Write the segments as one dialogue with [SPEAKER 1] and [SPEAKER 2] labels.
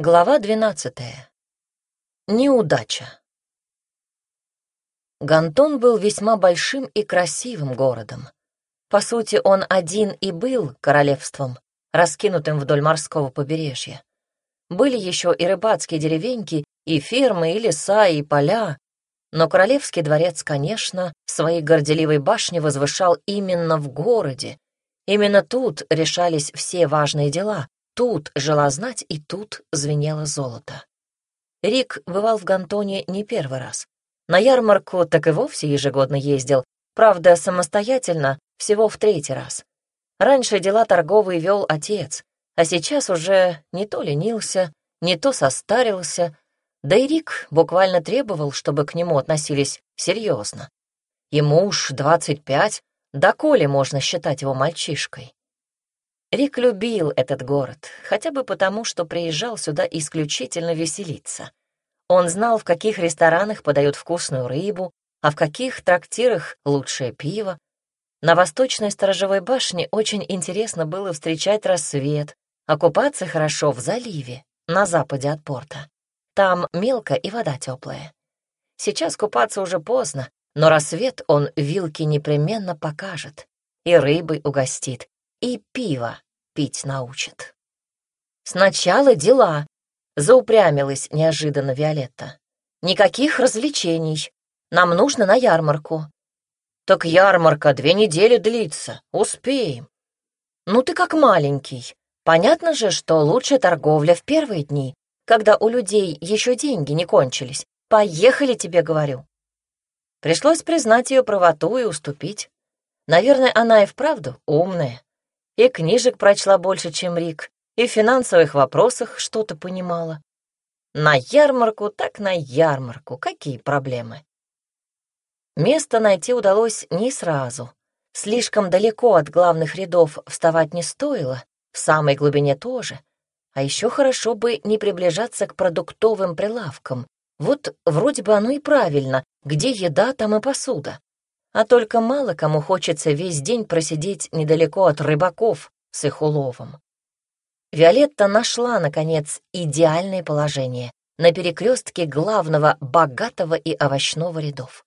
[SPEAKER 1] Глава двенадцатая. Неудача. Гантон был весьма большим и красивым городом. По сути, он один и был королевством, раскинутым вдоль морского побережья. Были еще и рыбацкие деревеньки, и фермы, и леса, и поля, но королевский дворец, конечно, своей горделивой башни возвышал именно в городе. Именно тут решались все важные дела, Тут жила знать, и тут звенело золото. Рик бывал в Гантоне не первый раз. На ярмарку так и вовсе ежегодно ездил, правда, самостоятельно, всего в третий раз. Раньше дела торговые вел отец, а сейчас уже не то ленился, не то состарился, да и Рик буквально требовал, чтобы к нему относились серьезно. Ему уж двадцать пять, да коли можно считать его мальчишкой. Рик любил этот город, хотя бы потому, что приезжал сюда исключительно веселиться. Он знал, в каких ресторанах подают вкусную рыбу, а в каких трактирах лучшее пиво. На восточной сторожевой башне очень интересно было встречать рассвет, окупаться хорошо в заливе, на западе от порта. Там мелко и вода теплая. Сейчас купаться уже поздно, но рассвет он вилки непременно покажет, и рыбой угостит, и пиво пить научит. Сначала дела, заупрямилась неожиданно Виолетта. Никаких развлечений. Нам нужно на ярмарку. Так ярмарка две недели длится, успеем. Ну ты как маленький. Понятно же, что лучшая торговля в первые дни, когда у людей еще деньги не кончились. Поехали, тебе говорю. Пришлось признать ее правоту и уступить. Наверное, она и вправду умная. И книжек прочла больше, чем Рик, и в финансовых вопросах что-то понимала. На ярмарку так на ярмарку, какие проблемы? Место найти удалось не сразу. Слишком далеко от главных рядов вставать не стоило, в самой глубине тоже. А еще хорошо бы не приближаться к продуктовым прилавкам. Вот вроде бы оно и правильно, где еда, там и посуда а только мало кому хочется весь день просидеть недалеко от рыбаков с их уловом. Виолетта нашла, наконец, идеальное положение на перекрестке главного богатого и овощного рядов.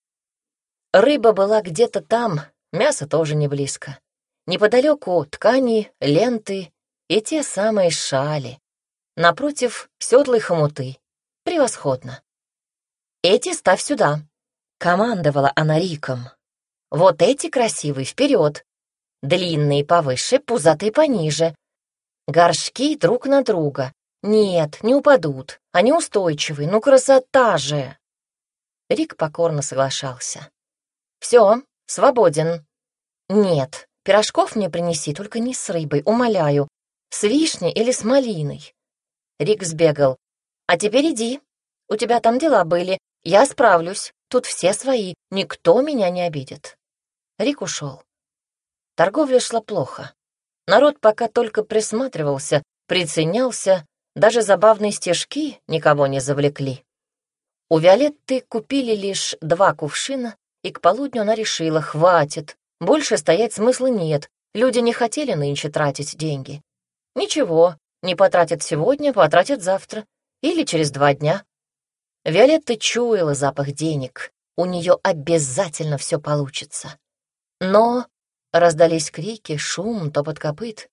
[SPEAKER 1] Рыба была где-то там, мясо тоже не близко. Неподалеку ткани, ленты и те самые шали. Напротив — седлые хомуты. Превосходно. «Эти ставь сюда», — командовала она Риком. Вот эти красивые вперед, длинные повыше, пузатые пониже. Горшки друг на друга. Нет, не упадут, они устойчивые, ну красота же!» Рик покорно соглашался. «Все, свободен». «Нет, пирожков мне принеси, только не с рыбой, умоляю. С вишней или с малиной». Рик сбегал. «А теперь иди. У тебя там дела были. Я справлюсь. Тут все свои. Никто меня не обидит». Рик ушел. Торговля шла плохо. Народ пока только присматривался, приценялся, даже забавные стежки никого не завлекли. У Виолетты купили лишь два кувшина, и к полудню она решила, хватит, больше стоять смысла нет, люди не хотели нынче тратить деньги. Ничего, не потратят сегодня, потратят завтра или через два дня. Виолетта чуяла запах денег, у нее обязательно все получится. Но раздались крики, шум, топот копыт.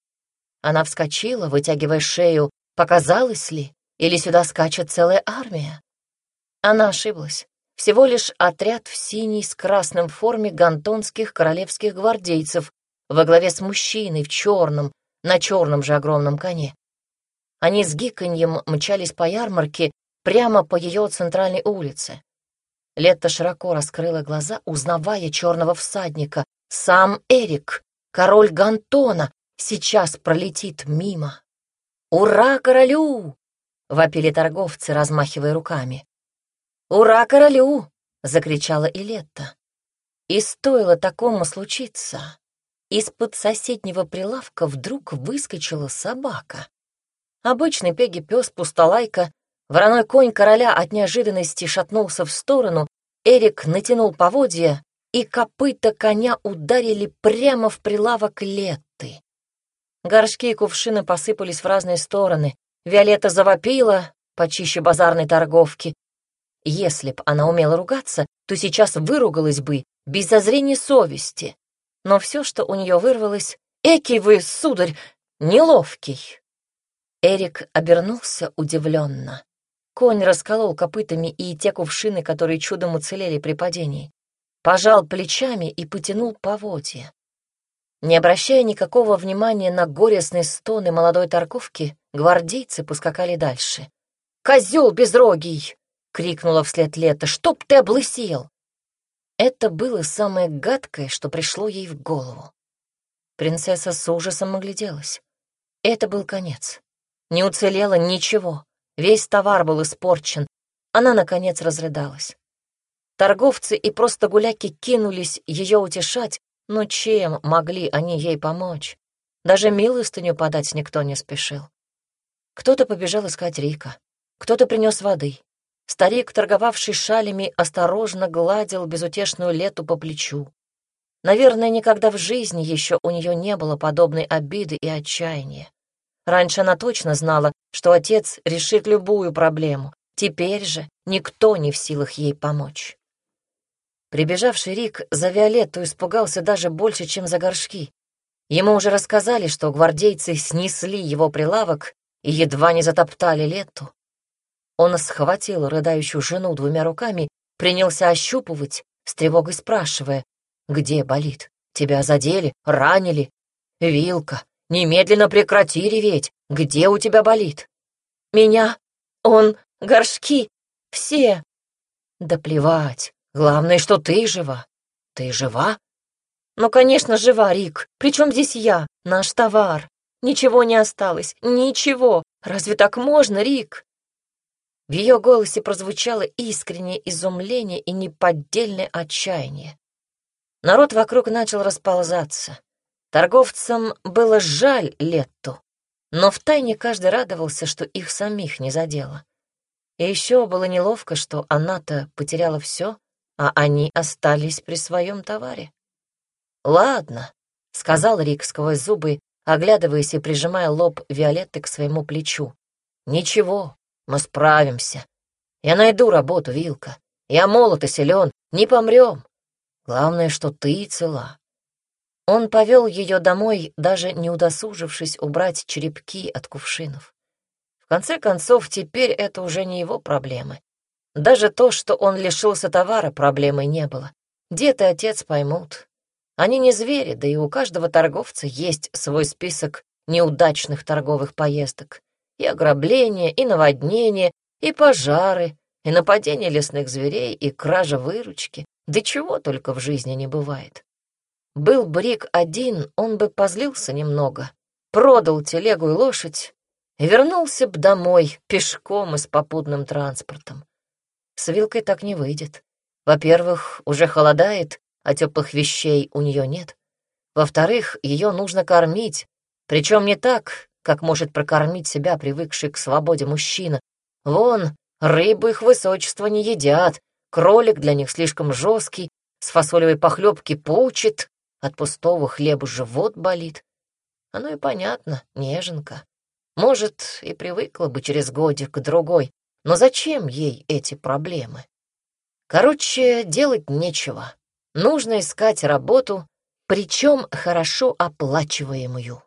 [SPEAKER 1] Она вскочила, вытягивая шею. Показалось ли? Или сюда скачет целая армия? Она ошиблась. Всего лишь отряд в синей с красным форме гантонских королевских гвардейцев во главе с мужчиной в черном, на черном же огромном коне. Они с гиканьем мчались по ярмарке прямо по ее центральной улице. Лето широко раскрыла глаза, узнавая черного всадника, сам Эрик, король Гантона, сейчас пролетит мимо. «Ура королю!» — вопили торговцы, размахивая руками. «Ура королю!» — закричала Илетта. И стоило такому случиться, из-под соседнего прилавка вдруг выскочила собака. Обычный пеги-пес пустолайка, вороной конь короля от неожиданности шатнулся в сторону, Эрик натянул поводья, и копыта коня ударили прямо в прилавок Летты. Горшки и кувшины посыпались в разные стороны, Виолетта завопила, почище базарной торговки. Если б она умела ругаться, то сейчас выругалась бы, без зазрения совести. Но все, что у нее вырвалось, «Эки вы, сударь, неловкий!» Эрик обернулся удивленно. Конь расколол копытами и те кувшины, которые чудом уцелели при падении. Пожал плечами и потянул поводья. Не обращая никакого внимания на горестные стоны молодой торговки, гвардейцы поскакали дальше. «Козел безрогий!» — крикнула вслед Лето. «Чтоб ты облысел!» Это было самое гадкое, что пришло ей в голову. Принцесса с ужасом огляделась. Это был конец. Не уцелело ничего. Весь товар был испорчен. Она, наконец, разрыдалась. Торговцы и просто гуляки кинулись ее утешать, но чем могли они ей помочь? Даже милостыню подать никто не спешил. Кто-то побежал искать Рика, кто-то принес воды. Старик, торговавший шалями, осторожно гладил безутешную лету по плечу. Наверное, никогда в жизни еще у нее не было подобной обиды и отчаяния. Раньше она точно знала, что отец решит любую проблему. Теперь же никто не в силах ей помочь. Прибежавший Рик за Виолетту испугался даже больше, чем за горшки. Ему уже рассказали, что гвардейцы снесли его прилавок и едва не затоптали Летту. Он схватил рыдающую жену двумя руками, принялся ощупывать, с тревогой спрашивая, «Где болит? Тебя задели? Ранили? Вилка, немедленно прекрати реветь! Где у тебя болит?» «Меня, он, горшки, все!» «Да плевать, Главное, что ты жива. Ты жива? Ну, конечно, жива, Рик. Причем здесь я, наш товар? Ничего не осталось, ничего. Разве так можно, Рик? В ее голосе прозвучало искреннее изумление и неподдельное отчаяние. Народ вокруг начал расползаться. Торговцам было жаль Летту, но втайне каждый радовался, что их самих не задело. И еще было неловко, что она-то потеряла все, а они остались при своем товаре. «Ладно», — сказал Рик сквозь зубы, оглядываясь и прижимая лоб Виолетты к своему плечу. «Ничего, мы справимся. Я найду работу, Вилка. Я молод и силен, не помрем. Главное, что ты цела». Он повел ее домой, даже не удосужившись убрать черепки от кувшинов. В конце концов, теперь это уже не его проблемы. Даже то, что он лишился товара, проблемой не было. Дед и отец поймут. Они не звери, да и у каждого торговца есть свой список неудачных торговых поездок. И ограбления, и наводнения, и пожары, и нападения лесных зверей, и кража выручки. Да чего только в жизни не бывает. Был Брик один, он бы позлился немного, продал телегу и лошадь и вернулся б домой пешком и с попутным транспортом. С вилкой так не выйдет. Во-первых, уже холодает, а теплых вещей у нее нет. Во-вторых, ее нужно кормить, причем не так, как может прокормить себя привыкший к свободе мужчина. Вон, рыбу их высочество не едят, кролик для них слишком жесткий, с фасолевой похлебки пучит, от пустого хлеба живот болит. Оно и понятно, неженка. Может, и привыкла бы через годик-другой, но зачем ей эти проблемы? Короче, делать нечего. Нужно искать работу, причем хорошо оплачиваемую.